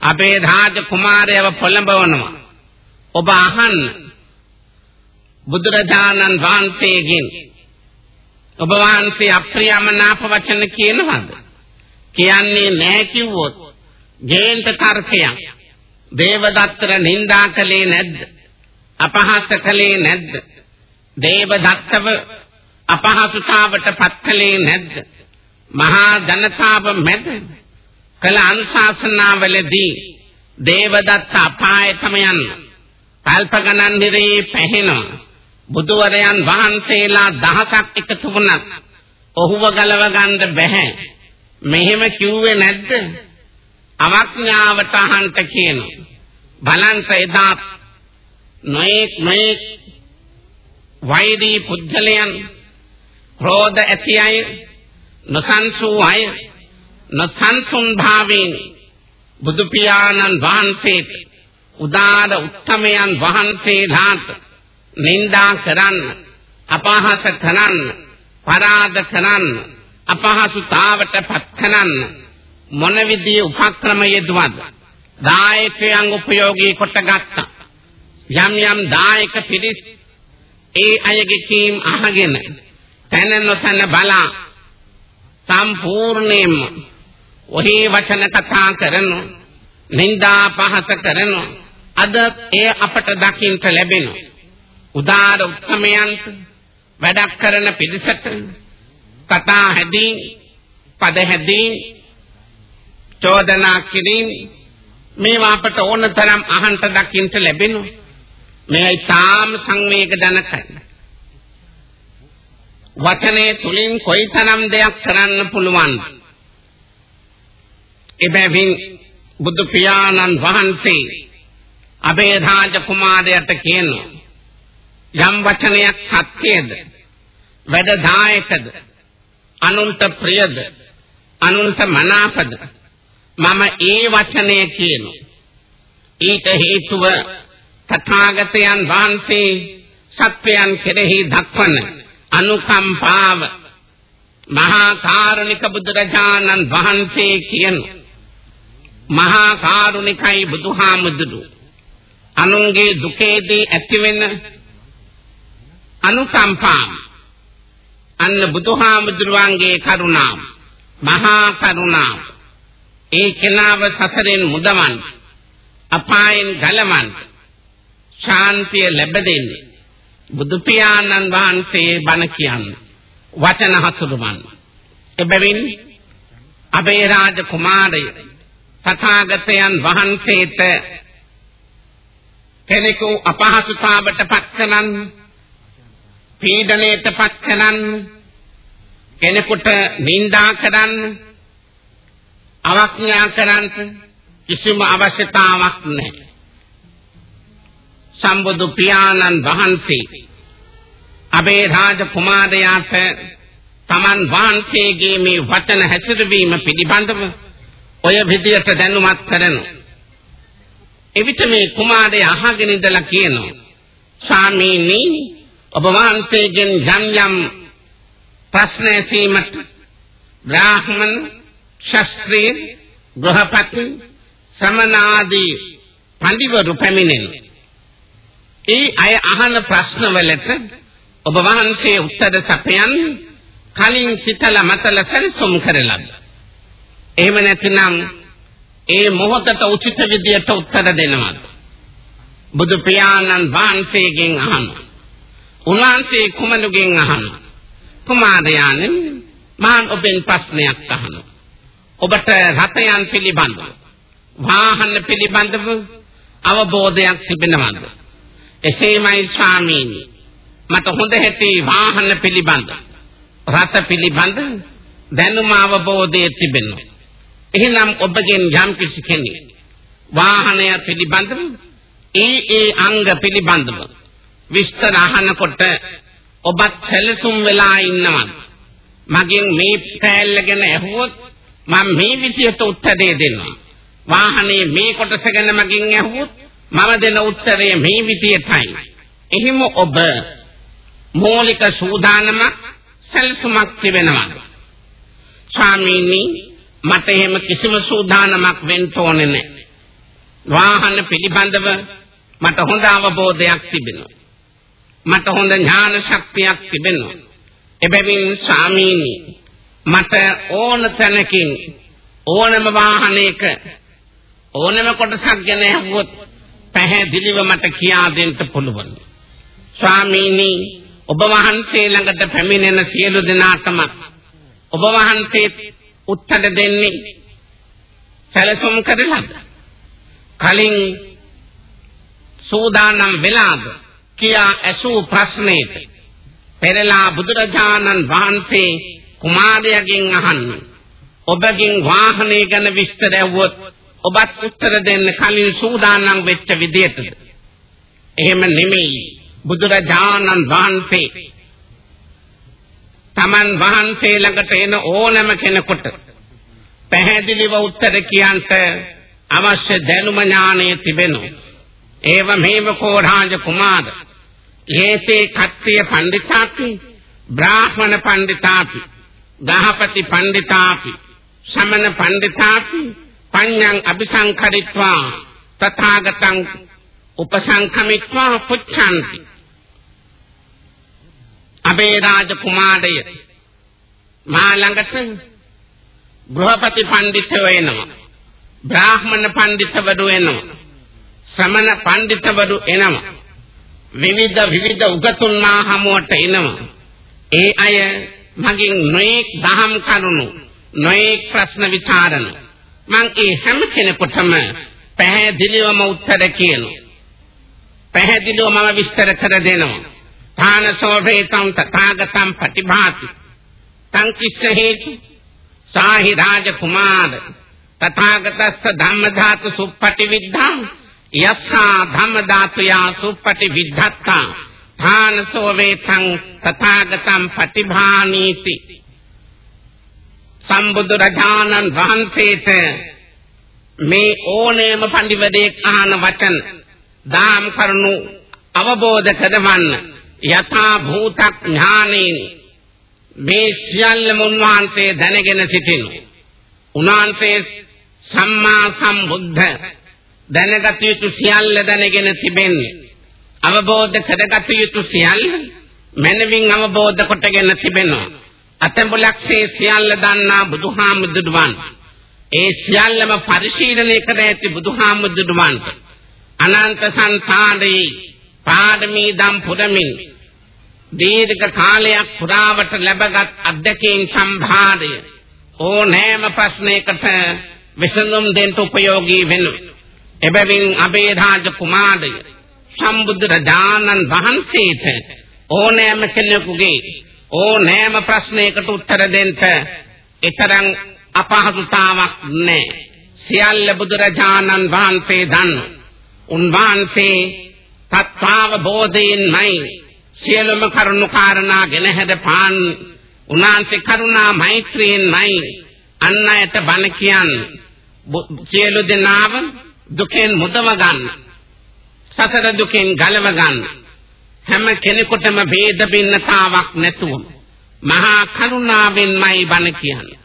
අපේ රාජ කුමාරයව පොළඹවනවා. ඔබ අහන්න බුදුරජාණන් වහන්සේගෙන් ඔබ වහන්සේ අප්‍රියමනාප වචන කියනවද? කියන්නේ නැහැ කිව්වොත් ජේන්ත තර්කයක්. දේවදත්තර නින්දා කළේ නැද්ද? අපහාස කළේ නැද්ද? දේවදත්තව අපහසුතාවට පත් කළේ නැද්ද? මහා ජනතාව මැද කළ අනුශාසනාවලදී දේවදත්ත අපායතම යන කල්ප ගණන් දිරේ පැහැෙනවා බුදුවරයන් වහන්සේලා දහසක් එකතු වුණත් ඔහුව ගලව ගන්න බැහැ. මෙහෙම කිව්වේ නැද්ද? අවඥාවට අහන්ට කියනවා. බලන්න එදා නොඑක් නොඑක් වෛරී පුද්ගලයන් ක්‍රෝධ ඇති අය නොසන්සූ අය නොසන්සුන් භාවයෙන් බුදු පියාණන් වහන්සේට උදාර උත්තමයන් වහන්සේලාට නින්දා කරන්න අපහාස කරන්න පරාද කරන්න අපහසුතාවට පත් කරන්න මොන විදිහේ උපක්‍රම යෙදුවද? දායකයන් උපයෝගී කොට ගත්තා. යම් යම් දායක පිරිස් ඒ අයගේ කීම් අහගෙන තන නොතන බලා සම්පූර්ණයෙන්ම ඔහි වචන කතා කරන නින්දා පහස කරන අද ඒ අපට දකින්න ලැබෙන උදාර උත්සමයන්ට වැඩක් කරන පිරිසට කතා හැදී පද හැදී චෝදනා කිරීම මේවා අපට ඕන තරම් අහන්න දකින්න ලැබෙනවා මේයි තාම සංවේග ජනකයි වචනේ තුලින් කොයිතරම් දෙයක් කරන්න පුළුවන්ද එබැවින් බුදු පියාණන් වහන්සේ අබේ රාජ කුමාරයාට කියනවා යම් වචනයක් සත්‍යද වැඩදායකද අනුන්ට ප්‍රියද? අනුන්ට මනාපද? මම ඒ වචනය කියනවා ඊට හේතුව තථාගතයන් වහන්සේ සත්වයන් කෙරෙහි දක්වන අනුකම්පාව මහා කාරුණික බුදුරජාණන් වහන්සේ කියන. මහා කාරුණිකයි බුදුහාමුදුරු අනුන්ගේ දුකේදී ඇතිවෙන අනුකම්පාව. අන්න බුදුහාමුදුරුවන්ගේ කරුණාව. මහා කරුණාව. ඒ කෙනාව සසරෙන් මුදවන්න අපායෙන් ගලවන්න ශාන්තිය ලැබෙන්නේ බුදු පියාණන් වහන්සේ බණ කියන්නේ වචන හසුරුවන්න. එබැවින් අබේ රාජ කුමාරය තථාගතයන් වහන්සේට කෙනෙකු අපහසුතාවට පත් කරන්න පීඩණයට පත් කරන්න කෙනෙකුට නිඳා කරන්න අවඥා කරන්න කිසිම අවශ්‍යතාවක් නැහැ. සම්බුදු පියාණන් වහන්සේ අබේ රාජ කුමාරයාට තමන් වහන්සේගේ මේ වචන හැසිරවීම පිළිබඳව ඔය විදියට දැනුමත් කරනවා. එවිට මේ කුමාරයා අහගෙන ඉඳලා කියනවා ස්වාමීනි ඔබ වහන්සේගෙන් යම් යම් ප්‍රශ්න ඇසීමට බ්‍රාහ්මණ ශාස්ත්‍රීය ගෘහපති සමනාදී පඬිවරු පැමිණෙන. ඒ අය අහන ප්‍රශ්න වලට ඔබ වහන්සේ උත්තර සපයන් කලින් සිතලා මතලා සැලසුම් කරලද. එහෙම නැතිනම් ඒ මොහොතට උචිත විදියට උත්තර දෙනවද? බුදු පියාණන් වහන්සේගෙන් අහනවා. උන්වහන්සේ කුමනුගෙන් අහනවා. කුමාරයාණන් මහන් ඔබෙන් ප්‍රශ්නයක් අහනවා. ඔබට රතයන් පිළිබඳව වාහන පිළිබඳව අවබෝධයක් තිබෙනවද? එසේමයි ස්වාමීනි. මට හොඳ හැටි වාහන පිළිබඳ රත පිළිබඳ දැනුම අවබෝධය තිබෙනවා. එහෙනම් ඔබගෙන් යම් කිසි කෙනෙක් වාහනය පිළිබඳව ඒ ඒ අංග පිළිබඳව විස්තර අහනකොට ඔබත් සැලසුම් වෙලා ඉන්නවද මගෙන් මේ කෑල්ල ගැන ඇහුවොත් මම මේ විදිහට උත්තරේ දෙනවා වාහනේ මේ කොටස ගැන මගෙන් ඇහුවොත් මම දෙන උත්තරය මේ විදිහටයි එහෙම ඔබ මූලික සූදානම සැලසුමක් තිබෙනවා ස්වාමීනි මට එහෙම කිසිම සූදානමක් වෙන්න ඕනේ නැහැ. වාහන පිළිබඳව මට හොඳ අවබෝධයක් තිබෙනවා. මට හොඳ ඥාන ශක්තියක් තිබෙනවා. එබැවින් ස්වාමීනි මට ඕන තැනකින් ඕනම වාහනයක ඕනම කොටසක් ගැන අහුවොත් පැහැදිලිව මට කියා දෙන්න පුළුවන්. ස්වාමීනි ඔබ වහන්සේ ළඟට පැමිණෙන සියලු දෙනාටම ඔබ වහන්සේ උත්තර දෙන්නේ සැලසුම් කරලාද කලින් සූදානම් වෙලාද කියා ඇසූ ප්‍රශ්නෙට පෙරලා බුදුරජාණන් වහන්සේ කුමාරයාගෙන් අහන්න ඔබගෙන් වාහනය ගැන විස්තර ඇහුවොත් ඔබත් උත්තර දෙන්න කලින් සූදානම් වෙච්ච විදියටද එහෙම නෙමෙයි බුදුරජාණන් වහන්සේ Taman වහන්සේ ළඟට එන ඕනම කෙනෙකුට පැහැදිලිව උත්තර කියන්ට අවශ්‍ය දැනුම ඥානය තිබෙනු. ඒව මේව කෝරාජ කුමාර. ඒතේ කත්තිය පඬිතාපි බ්‍රාහ්මණ පඬිතාපි ගහපති පඬිතාපි සමන පඬිතාපි පඤ්ඤං අபிසංකරිත්වා තථාගතං උපසංඛමිත්වා පුච්ඡanti. අබේ රාජ කුමාරය මා ළඟට ගෘහපති පඬිතුව එනවා බ්‍රාහ්මණ පඬිතුවරු එනවා ශ්‍රමණ පඬිතුවරු එනවා. විවිධ විවිධ උගතුන් මා හමුවට එනවා. ඒ අය මගෙන් නොඑක් දහම් කරුණු නොඑක් ප්‍රශ්න විචාරන මං ඒ හැම කෙනෙකුටම පැහැදිලිවම උත්තර කියනවා. පැහැදිලිව මම විස්තර කර දෙනවා. ථානසෝභේතං තථාගතං පටිභාති. තං කිස්ස හේතු? සාහි රාජ කුමාර. තථාගතස්ස ධම්මධාතු සුප්පටි විද්ධං. යස්සා ධම්මධාතුයා සුප්පටි විද්ධත්තා ථානසෝවේතං තථාගතං පටිභානීති සම්බුදු රජාණන් වහන්සේට මේ ඕනෑම පඬිවදෙක් අහන වචන දාම් කරුණු අවබෝධ කරවන්න යථා භූත ඥානෙන් මේ සියල්ලම උන්වහන්සේ දැනගෙන සිටිනු. උන්වහන්සේ සම්මා සම්බුද්ධ දැනගත යුතු සියල්ල දැනගෙන තිබෙන්නේ. අවබෝධ කරගත යුතු සියල්ල මනවින් අවබෝධ කොටගෙන තිබෙනවා. අතඹලක්ෂේ සියල්ල දන්නා බුදුහාමුදුරුවන්. ඒ සියල්ලම පරිශීලනය කර ඇති බුදුහාමුදුරුවන්. අනන්ත සංසාරේ පාඩමී දම් පුරමින් දීර්ඝ කාලයක් පුරාවට ලැබගත් අධ්‍යක්ෂින් සම්භාරය ඕනෑම ප්‍රශ්නයකට විසඳුම් දෙන්න උපයෝගී වෙනවා. එබැවින් අබේ රාජ කුමාරය සම්බුදු රජාණන් වහන්සේට ඕනෑම කෙනෙකුගේ ඕනෑම ප්‍රශ්නයකට උත්තර දෙන්න ඊතරම් අපහසුතාවක් නැහැ. සියල්ල බුදුරජාණන් වහන්සේ දන්න. උන්වහන්සේ තත්තාව බෝධයෙන්මයි සියලුම කරුණු කාරණා ගෙන හැදපාන් උනාන්සේ කරුණා මෛත්‍රියෙන්මයි අන් අයට බණ කියන්නේ සියලු දෙනාව දුකෙන් මුදව ගන්න. සතර දුකෙන් ගලව ගන්න. හැම කෙනෙකුටම ભેද බින්නතාවක් නැතුව මහා කරුණාවෙන්මයි බණ කියන්නේ.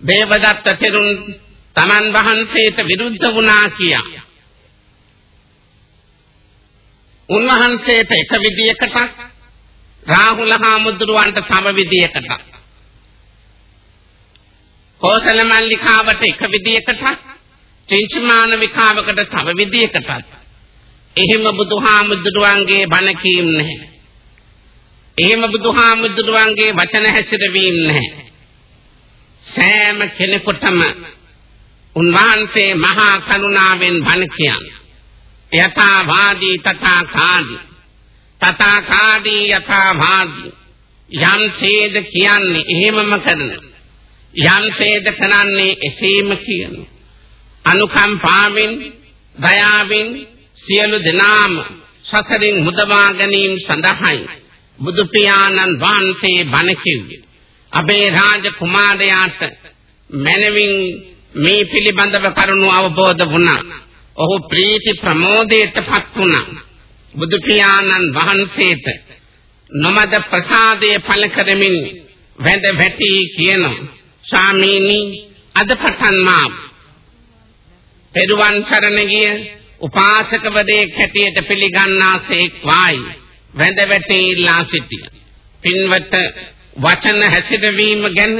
දේවදත්ත තෙරුන් තමන් වහන්සේට විරුද්ධ වුණා කියා. උන්වහන්සේට එක විදියකට රාහුල හාමුදුරුවන්ට තව විදියකට කෝසල මල්ලිකාවට එක විදියකට චින්චමාන විකාවකට තව විදියකටත් එහෙම බුදුහාමුදුරුවන්ගේ බණ කීම් නැහැ. එහෙම බුදුහාමුදුරුවන්ගේ වචන හැසිරවීම නැහැ. සෑම කෙනෙකුටම උන්වහන්සේ මහා කරුණාවෙන් බණ කියන්නේ. යථා වාදී තථා කාදී තථා කාදී යථා වාදී යම් ඡේද කියන්නේ එහෙමම කරන යම් ඡේද කරන්නේ එසේම කියන අනුකම්පාවෙන් දයාවෙන් සියලු දෙනාම සසරින් මුදවා ගැනීම සඳහායි බුදු පියාණන් වහන්සේ බණ කිව්වේ. අබේ රාජ කුමාරයාට මනවින් මේ පිළිබඳව කරුණු අවබෝධ වුණා. ඔහු ප්‍රීති ප්‍රමෝදයටපත් වුණා. බුදු පියාණන් වහන්සේට නොමද ප්‍රසාදයේ පළ කරමින් වැඳ වැටි කියන ස්වාමීනි අද පටන් මා පෙරුවන් සරණ ගිය උපාසකවදේ කැටියට පිළිගන්නාසේක් වායි වැඳ වැටි ඉල්ලා සිටිය. පින්වත වචන හැසිරවීම ගැන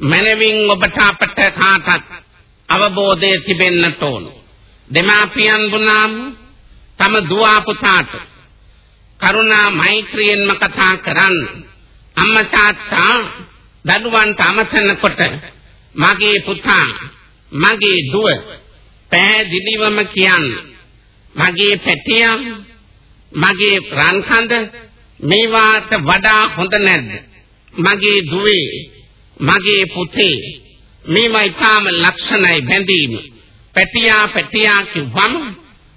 මනවින් ඔබට අපට කාටත් අවබෝධය තිබෙන්නට ඕන. දෙමාපියන් වුණාම තම දුව පුතාට කරුණා මෛත්‍රියෙන්ම කතා කරන්න අම්මා තාත්තා දරුවන්ට අමතනකොට මගේ පුතා මගේ දුව පැහැදිලිවම කියන්න මගේ පැටියා මගේ රන්කඳ මේවාට වඩා හොඳ නැද්ද මගේ දුවේ මගේ පුතේ මේවා ඊටාම ලක්ෂණයි බැඳීම පැටියා පැටියා කිව්වම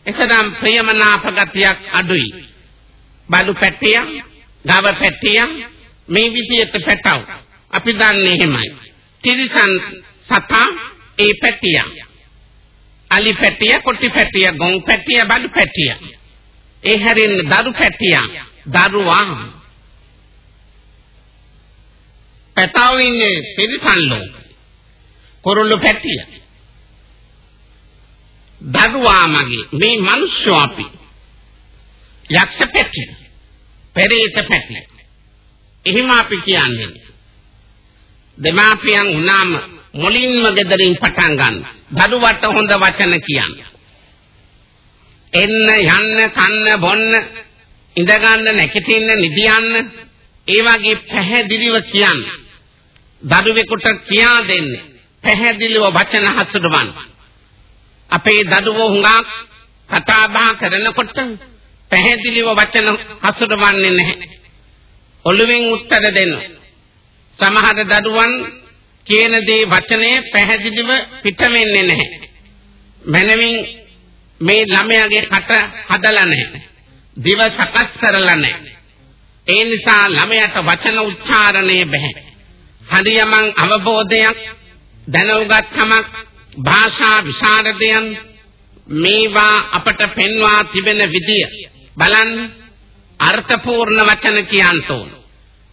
එතරම් ප්‍රියමනාප ගතියක් අඩුයි. බලු පැටියා, ගව පැටියා මේ විදිහට පැටව. අපි දන්නේ එහෙමයි. තිරිසන් සතා ඒ පැටියා. අලි පැටිය, කොටි පැටිය, ගොන් පැටිය, බඩු පැටිය. ඒ හැරෙන්න දරු පැටිය, දරුවා. පැටව ඉන්නේ පිරිසල්ලෝ. කොරළු පැටිය. දරුවා මගේ මේ මිනිස්සු අපි. යක්ෂ පැටිය. පෙරේත පැටිය. එහෙම අපි කියන්නේ. දෙමාපියන් වුණාම මුලින්ම gederin පටන් ගන්න. දරුවට හොඳ වචන කියන්න. එන්න යන්න කන්න බොන්න ඉඳ ගන්න නැගිටින්න නිදියන්න ඒ වගේ පැහැදිලිව කියන්න. දරුවෙකුට කියා දෙන්න. පැහැදිලිව වචන හසුරවන්න. අපේ දරුවෝ හුඟක් කතා බහ කරනකොට පැහැදිලිව වචන හසුරවන්නේ නැහැ. ඔළුවෙන් උත්තර දෙන්න. සමහර දරුවන් කියන දේ වචනේ පැහැදිලිව පිට වෙන්නේ නැහැ. මනමින් මේ ළමයාගේ කට හදලා නැහැ. දිව සකස් කරලා නැහැ. ඒ නිසා ළමයාට වචන උච්චාරණය බැහැ. හරියමං අවබෝධයක් දැනුගත්කමක් භාෂා විශාරදයන් මේවා අපට පෙන්වා තිබෙන විදිය බලන්න අර්ථපූර්ණ වචන කියන්න ඕන.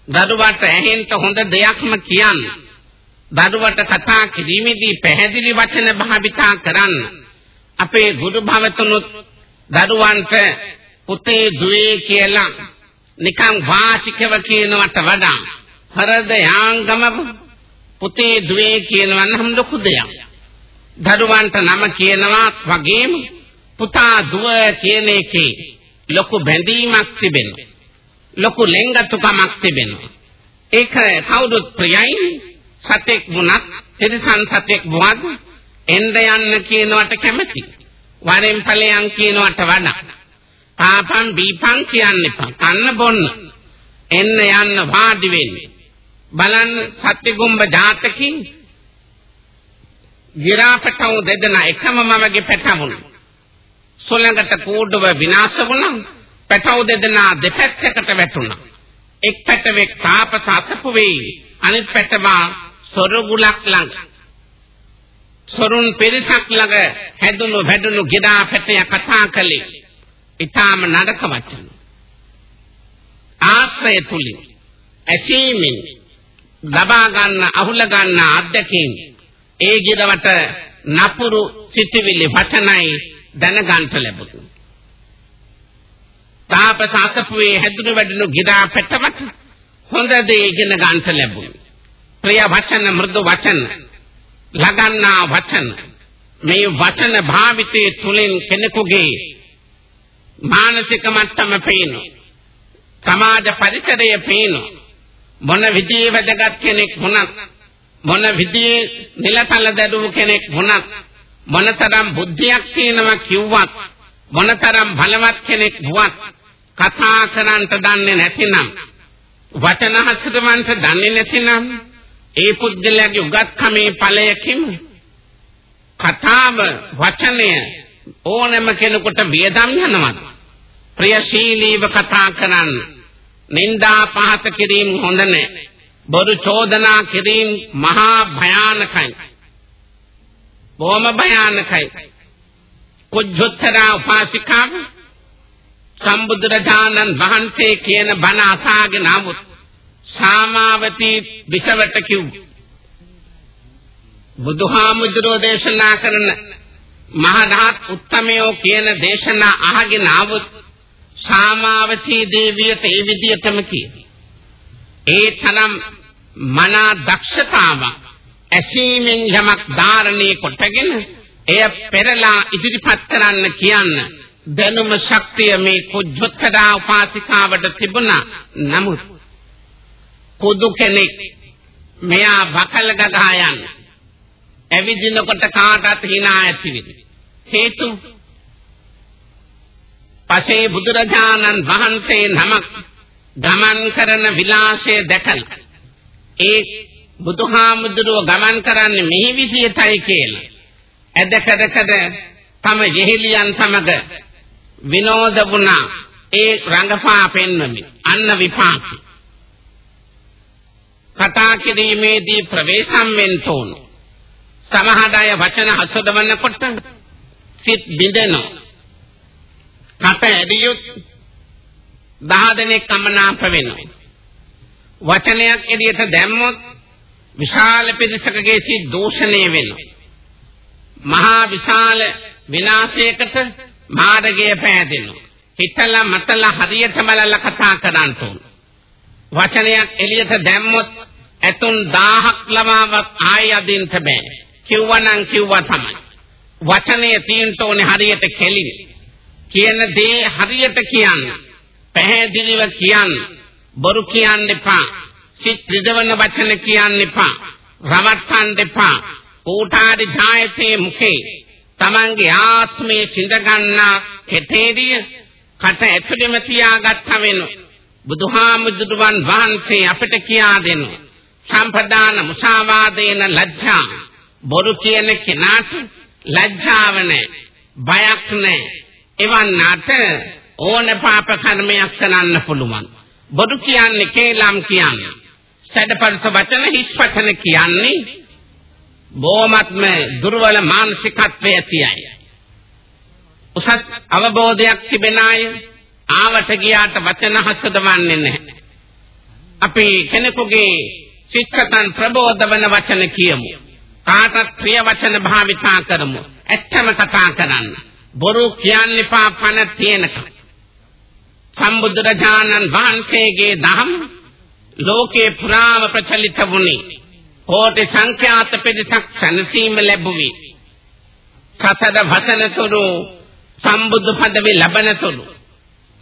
දරුවට ඇහෙන්න හොඳ දෙයක්ම කියන්න. දරුවට කතා කිරීමේදී පැහැදිලි වචන භාවිතා කරන්න. අපේ ගුරු භවතුනුත් දරුවන්ට පුතේ දුවේ කියලා නිකන් වාචිකව කියනවට වඩා හෘදයාංගම පුතේ දුවේ කියනවා නම් ලොකු දෙයක්. දරුවන්ට නම කියනවා වගේම පුතා දුව කියන එකේ ලොකු බැඳීමක් තිබෙනවා. ලොකු ලෙන්ගතුකමක් තිබෙනවා. ඒක කවුරුත් ප්‍රියයි සතෙක් වුණත් තිරසන් සතෙක් වුණත් එන්න යන්න කියනවට කැමති. වරෙන් ඵලයන් කියනවට වඩා පාපන් බීපන් කියන්න එපා. කන්න බොන්න. එන්න යන්න වාඩි වෙන්නේ. බලන්න සත්‍යගුම්බ ජාතකේ ගිරාපටව දෙදෙනා එකම මවගේ පැටවුණා. සොළඟට කූඩුව විනාශ වුණා. පැටව දෙදෙනා දෙපැත්තකට වැටුණා. එක් පැටවෙක් තාපස අතපු වෙයි. අනිත් පැටවා සොරගුලක් ළඟ. සොරුන් පිරිසක් ළඟ හැදුණු වැඩුණු ගිරාපටය කතා කළේ. ඊටාම නරක වචන. ආශ්‍රය තුලින් ඇසීමෙන් ලබා ගන්න අහුල ගන්න අත්දැකීම් ඒ ගිරවට නපුරු සිටිවිලි වචනයි දැනගන්ට ලැබුණා. තාපස අසපුවේ හැදුණු වැඩුණු ගිරා පෙටවට හොඳ දේ ඉගෙන ගන්නට ලැබුණා. ප්‍රිය වචන මෘදු වචන ලගන්නා වචන මේ වචන භාවිතයේ තුලින් කෙනෙකුගේ මානසික මට්ටම පේනවා. සමාජ පරිසරය පේනවා. මොන විදිහේ වැදගත් කෙනෙක් වුණත් මොන විදිහේ නිලතල දඩුව කෙනෙක් වුණත් මොනතරම් බුද්ධියක් තියෙනවා කිව්වත් මොනතරම් බලවත් කෙනෙක් වුවත් කතා කරන්නට දන්නේ නැතිනම් වචන හසුරවන්නට දන්නේ නැතිනම් ඒ පුද්ගලයාගේ උගත්කමේ ඵලයකින් කතාව වචනය ඕනෑම කෙනෙකුට වියදම් යනවා ප්‍රියශීලීව කතා කරන්න නින්දා පහත කිරීම හොඳ නැහැ. බොරු චෝදනා කිරීම මහා භයානකයි. බොහොම භයානකයි. කුජ්ජොත්තරා උපාසිකාව සම්බුදුරජාණන් වහන්සේ කියන බණ අසාගෙන ආවොත් සාමාවතී විසවට කිව් බුදුහාමුදුරෝ දේශනා කරන මහරහත් උත්තමයෝ කියන දේශනා අහගෙන ආවොත් සාමාවතී දේවියට ඒ විදියටම කියයි. ඒ තරම් මනා දක්ෂතාවක් ඇසීමෙන් යමක් ධාරණය කොටගෙන එය පෙරලා ඉදිරිපත් කරන්න කියන්න දැනුම ශක්තිය මේ කුජ්ජොත්තදා උපාසිකාවට තිබුණා. නමුත් කුදු කෙනෙක්. මෙයා වකල ගගා යන ඇවිදිනකොට කාටත් hina ඇති හේතු? පසේ බුදුරජාණන් වහන්සේ නමක් ගමන් කරන විලාසය දැකලා ඒ බුදුහාමුදුරුව ගමන් කරන්නේ මෙහි විදියටයි කියලා. ඇදකඩකඩ තම යෙහෙලියන් සමග විනෝද වුණා. ඒ රංගපා පෙන්වමින් අන්න විපාක. කතා කිරීමේදී ප්‍රවේශම් වෙන්න ඕන. සමහර අය වචන හසුදවන්නකොට සිත් බිඳෙනවා. කට ඇදියොත් දහ දෙනෙක් කමනාප වෙනවා. වචනයක් එළියට දැම්මොත් විශාල පිරිසකගේ සිත් දූෂණය වෙනවා. මහා විශාල විනාශයකට මාර්ගය පෑදෙනවා. හිතලා මතලා හරියට බලලා කතා කරන්න ඕන. වචනයක් එළියට දැම්මොත් ඇතුන් 1000ක් ළමාවක් ආයෙ අදින්න බෑ. කිව්වනම් කිව්වා තමයි. වචනේ තියෙන්න ඕනේ හරියට කෙලින්. කියන දේ හරියට කියන්න. පැහැදිලිව කියන්න. බොරු කියන්න එපා. සිත් රිදවන වචන කියන්න එපා. රවට්ටන්න එපා. ඌටාදි ජායතේ මුඛේ තමන්ගේ ආත්මයේ සිඳ ගන්නා කෙතේදී කට ඇතුළෙම තියාගත්ත වෙනු බුදුහාමුදුරුවන් වහන්සේ අපිට කියා දෙනු සම්පදාන මුසාවාදේන ලැජ්ජා. බොරු කියන කෙනාට ලැජ්ජාව නැහැ බයක් නැහැ එවන්නට ඕන පාප කර්මයක් කරන්න පුළුවන්. බොරු කියන්නේ කේලම් කියන්නේ. සැඩපල්ස වචන හිස් වචන කියන්නේ බොහොමත්ම දුර්වල මානසිකත්වයේ ඇතියයි. උසස් අවබෝධයක් තිබෙන අය ආවට ගියාට වචන හසුදවන්නේ නැහැ. අපි කෙනෙකුගේ සිත්සතන් ප්‍රබෝධවන වචන කියමු. කාටත් ප්‍රිය වචන භාවිතා කරමු. ඇත්තම කතා කරන්න. බොරු කියන්න එපා පණ තියෙනකම්. සම්බුදුරජාණන් වහන්සේගේ දහම් ලෝකේ පුරාම ප්‍රචලිත වුණේ කෝටි සංඛ්‍යාත පිරිසක් සැනසීම ලැබුවේ සසද වසනතුරු සම්බුදු පදවි ලබනතුරු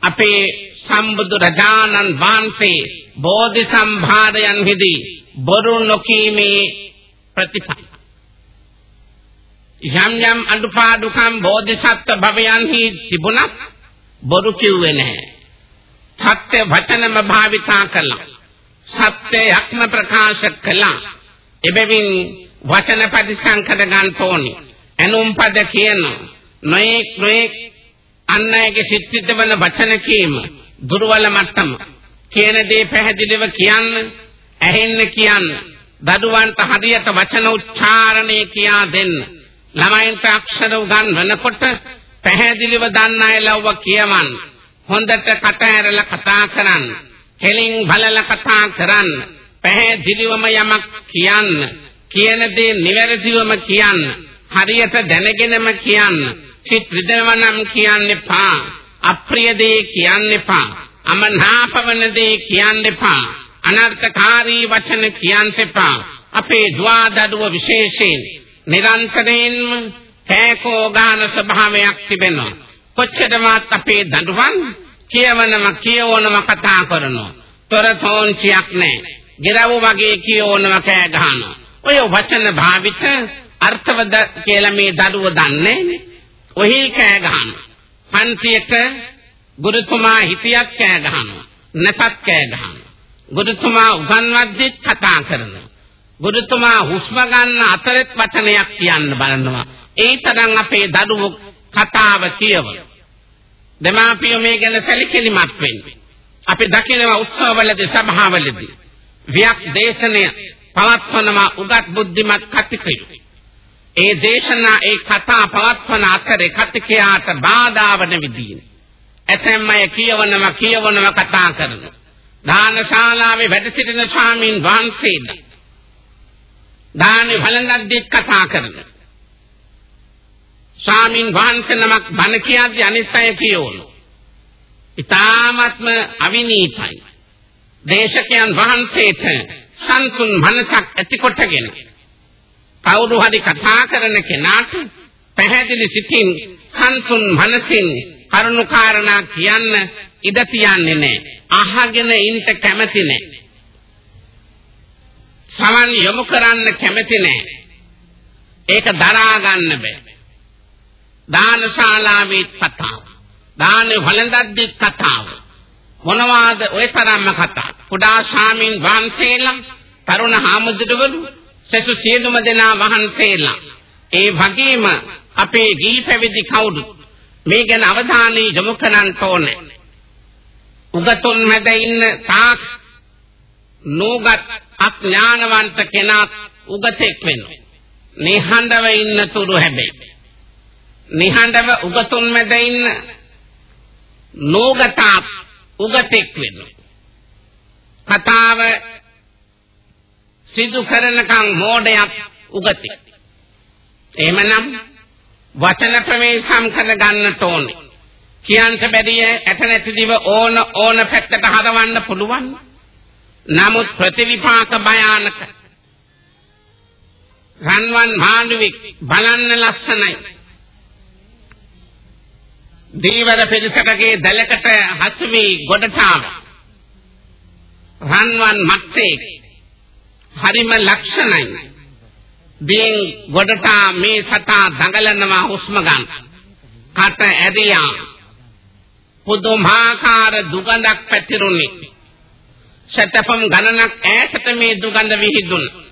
අපේ සම්බුදු රජාණන් වහන්සේ බෝධි සම්භාරයන් හිදී බොරු නොකීමේ ප්‍රතිඵල. යම් යම් අඩුපාඩුකම් බෝධිසත්ව භවයන්හි තිබුණත් බොරු කිව්වේ නැහැ. සත්‍ය වචනම භාවිතා කළා. සත්‍යයක්ම ප්‍රකාශ කළා. එබැවින් වචන පරිසංකර ගන්න ඕනේ. එනුම් පද කියන නොඑක් නොඑක් අන්නයගේ සිත්තිත වන වචන කීම දුර්වල මට්ටම. කියන දේ පැහැදිලිව කියන්න ඇහෙන්න කියන්න. දඩුවන්ට හරියට වචන උච්චාරණය කියා දෙන්න. ළමයින්ට අක්ෂර උගන්වනකොට පැහැදිලිව දන්න අය ලව්ව කියවන්න. හොඳට කට ඇරලා කතා කරන්න. කෙලින් බලලා කතා කරන්න. පැහැදිලිවම යමක් කියන්න. කියන දේ නිවැරදිවම කියන්න. හරියට දැනගෙනම කියන්න. සිත් රිදවනම් කියන්න එපා. අප්‍රිය දේ කියන්න එපා. අමනාපවන දේ කියන්න එපා. අනර්ථකාරී වචන කියන්න එපා. අපේ දුවදඩුව විශේෂයෙන් නිරන්තරයෙන්ම කෑකෝ ගාන ස්වභාවයක් තිබෙනවා. කොච්චරවත් අපේ දඬුවම් කියවනම කියවනම කතා කරනවා. තොරතෝන්චියක් නැහැ ගෙරව වගේ කියෝනම කෑ ගහනවා. ඔය වචන භාවිත අර්ථවද කියලා මේ දරුව දන්නේ නේ. ඔහි කෑ ගහනවා. පන්තියට ගුරුතුමා හිතියක් කෑ ගහනවා. නැතත් කෑ ගහනවා. ගුරුතුමා උගන්වද්දිත් කතා කරනවා. ගුරුතුමා හුස්ම ගන්න අතරෙත් වචනයක් කියන්න බලනවා. ඒ තරම් අපේ දරුවෝ කතාව කියවන. දෙමාපියෝ මේ ගැන සැලකිලිමත් වෙන්නේ. අපි දකිනවා උත්සවවලදී සභාවලදී වියක් දේශනය පවත්වනවා උගත් බුද්ධිමත් කතිකයෝ. ඒ දේශනා ඒ කතා පවත්වන අතරේ කතිකයාට බාධා වන විදිහේ. ඇතැම් අය කියවනම කියවනම කතා කරනවා. දානශාලාවේ වැඩ සිටින ස්වාමීන් වහන්සේලා දානේ වළඳද්දිත් කතා කරනවා. ස්වාමීන් වහන්සේ නමක් බණ කියද්දී අනිත් අය කියවනවා. ඊ타ත්ම අවිනීතයි. දේශකයන් වහන්සේට සංසුන් මනසක් ඇති කොටගෙන කවුරු හරි කතා කරන කෙනාට පැහැදිලි සිතින් සංසුන් මනසින් කරුණු කාරණා කියන්න ඉඩ තියන්නේ නැහැ. අහගෙන ඉන්න කැමති නැහැ. සමන් යොමු කරන්න කැමති නැහැ. ඒක දරා ගන්න බෑ. දානශාලාවේ කතාව. දාන වළඳද්දි කතාව. මොනවාද ওই තරම්ම කතා. කුඩා ස්වාමීන් වහන්සේලා, තරුණ හාමුදුරුවරු, සසු සියලුම දෙනා වහන්සේලා. ඒ වගේම අපේ ගිහි පැවිදි කවුරු මේ ගැන අවධානය යොමු කරන්න ඕනේ. උගතුන් මැද ඉන්න තාක් නෝගත් අඥානවන්ත කෙනා උගතෙක් වෙනවා. නිහඬව ඉන්න තුරු හැබැයි. නිහඬව උගතුන් මැද ඉන්න නෝගතා උගතෙක් වෙනවා. කතාව සිදු කරනකම් මෝඩයක් උගතෙක්. එහෙමනම් වචන ප්‍රවේශම් කර ගන්නට ඕනේ. කියන්ට බැරිය ඇට නැති දිව ඕන ඕන පැත්තට හදවන්න පුළුවන්. නමුත් ප්‍රතිවිපාක භයානක. රන්වන් මාළුවෙක් බලන්න ලස්සනයි. දීවර පිළිසකගේ දැලකට හසු වී ගොඩට ආවා. රන්වන් මත්තේ හරිම ලක්ෂණයි. බියෙන් ගොඩට මේ සතා දඟලනවා හුස්ම ගන්න. කට ඇදියා. පුදුමාකාර දුගඳක් පැතිරුණි. සතපම් ගණනක් ඈතට මේ දුගඳ විහිදුණා.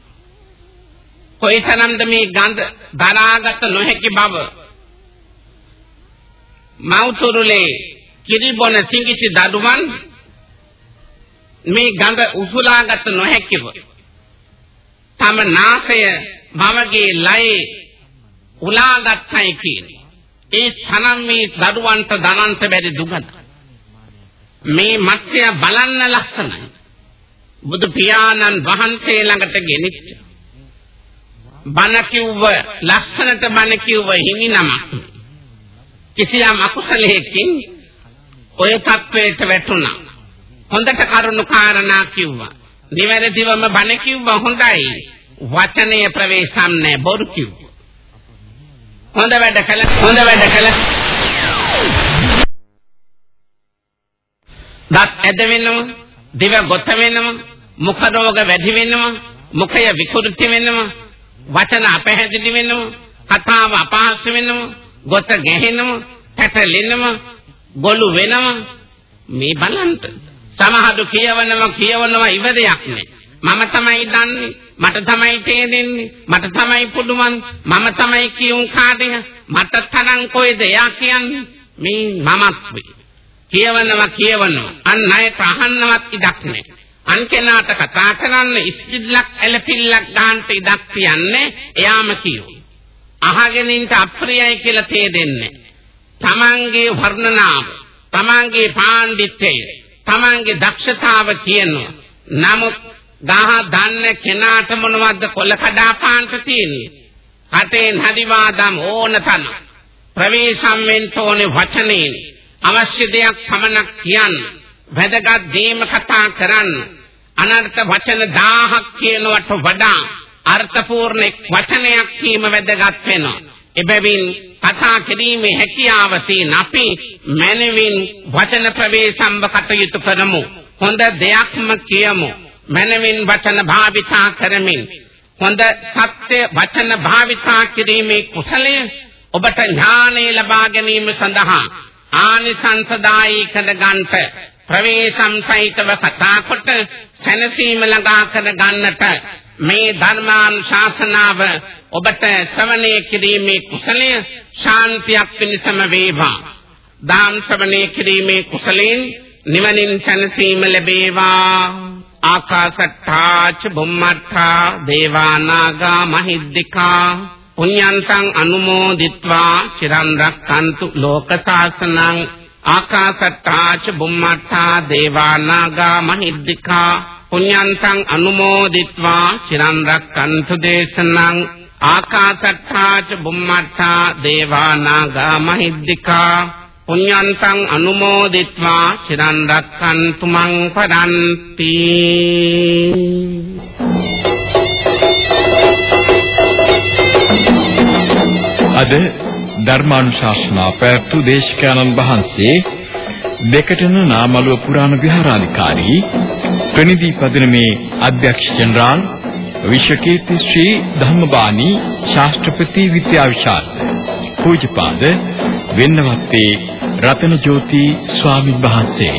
කොයිතරම්ද මේ ගඳ දරාගත නොහැකි බව මෞතුරුලේ කිරිබොන සිංගිසි දඩුවන් මේ ගඳ උසුලාගත නොහැකිව තම නාසය මවගේ ලයේ උලාගත්යි කියන්නේ ඒ තනම් මේ දඩුවන්ට දනන්ට බැරි දුගඳ මේ මත්ය බලන්න ලස්සනයි බුදු පියාණන් වහන්සේ ළඟට ගෙනිච්ච බණ කිව්ව ලස්සනට බණ කිව්ව හිමි නමක් කිසියම් අකුසලයකින් ඔය තත්වයට වැටුණා. හොඳට කරුණු කාරණා කිව්වා. නිවැරදිවම බණ කිව්වා හොඳයි. වචනය ප්‍රවේශම් නැහැ බොරු කිව්වා. හොඳ වැඩ කළ හොඳ වැඩ කළ දත් ඇද වෙනව දිව ගොත වෙනව මුඛ රෝග වැඩි වෙනව මුඛය විකෘති වෙනව වචන අපහැදිලි වෙනව කතාව අපහාස වෙනව ගොත ගැහෙනව, පැටලෙනව, ගොළු වෙනව මේ බලන්න. සමහරු කියවනව කියවනව ඉවරයක් නෑ. මම තමයි දන්නේ, මට තමයි තේරෙන්නේ, මට තමයි පුළුවන්, මම තමයි කියුම් කාටේ, මට තරම් කොයිද එයා කියන්නේ? මේ මමත් වේ. කියවනවා කියවනවා අන් අයට අහන්නවත් ඉඩක් නැහැ. අන් කෙනාට කතා කරන්න ඉස්කිල්ලක් ඇලපිල්ලක් ගන්නට ඉඩක් තියන්නේ එයාම කියනවා. අහගෙන ඉන්න අප්‍රියයි කියලා තේදෙන්නේ. තමන්ගේ වර්ණනාව, තමන්ගේ පාණ්ඩිත්‍යය, තමන්ගේ දක්ෂතාව කියනවා. නමුත් ගහ දන්න කෙනාට මොනවද කොල කඩා පාන්ට තියෙන්නේ? කටෙන් හදිවාදම් ඕන තන. ප්‍රවේශම් වෙන්න ඕනේ වචනේ. අවශ්‍ය දෙයක් පමණක් කියන්න. වැදගත් දේම කතා කරන්න. අනර්ථ වචන 1000ක් කියනවට වඩා අර්ථපූර්ණ වචනයක් කීම වැදගත් වෙනවා. එබැවින් කතා කිරීමේ හැකියාව තියෙන අපි මනවින් වචන ප්‍රවේශම්බ කටයුතු කරමු. හොඳ දෙයක්ම කියමු. මනවින් වචන භාවිතා කරමින් හොඳ සත්‍ය වචන භාවිතා කිරීමේ කුසලය ඔබට ඥානය ලබා ගැනීම සඳහා ආනිසංසදායී කර ගන්නට ප්‍රවේශම් සහිතව කතා කොට සැනසීම ළඟා කර ගන්නට මේ ධර්මානුශාසනාව ඔබට ශ්‍රවණය කිරීමේ කුසලය ශාන්තියක් පිණිසම වේවා. දාන ශ්‍රවණය කිරීමේ කුසලයෙන් නිවනින් සැනසීම ලැබේවා. ආකාශට්ඨා ච බුම්මට්ඨා දේවානාගා මහිද්దికා පුඤ්ඤන්තං අනුමෝදිත්වා චිරන් රක්칸තු ලෝක සාසනං ආකාශට්ඨා ච බුම්මට්ඨා දේවානාගා මහිද්దికා පුඤ්ඤන්තං අනුමෝදිත්වා චිරන් රක්칸තු දේශනං ආකාශට්ඨා ච බුම්මට්ඨා දේවානාගා මහිද්దికා පුඤ්ඤන්තං අනුමෝදිත්වා චිරන් රක්칸තු මං පදන්ති. අද ධර්මානුශාසනා පැවැත්වු දේශකයන්න් වහන්සේ දෙකටන නාමලුව පුරාණ විහාරාධිකාරී ප්‍රනිධි පදිනමේ අධ්‍යක්ෂ ජනරාල් විශ්වකීර්ති ශ්‍රී ධම්මබානි ශාස්ත්‍රපති විද්‍යාවිශාරද පූජ්‍යපාද වෙන්නවත්තේ රතනජෝති ස්වාමින් වහන්සේ.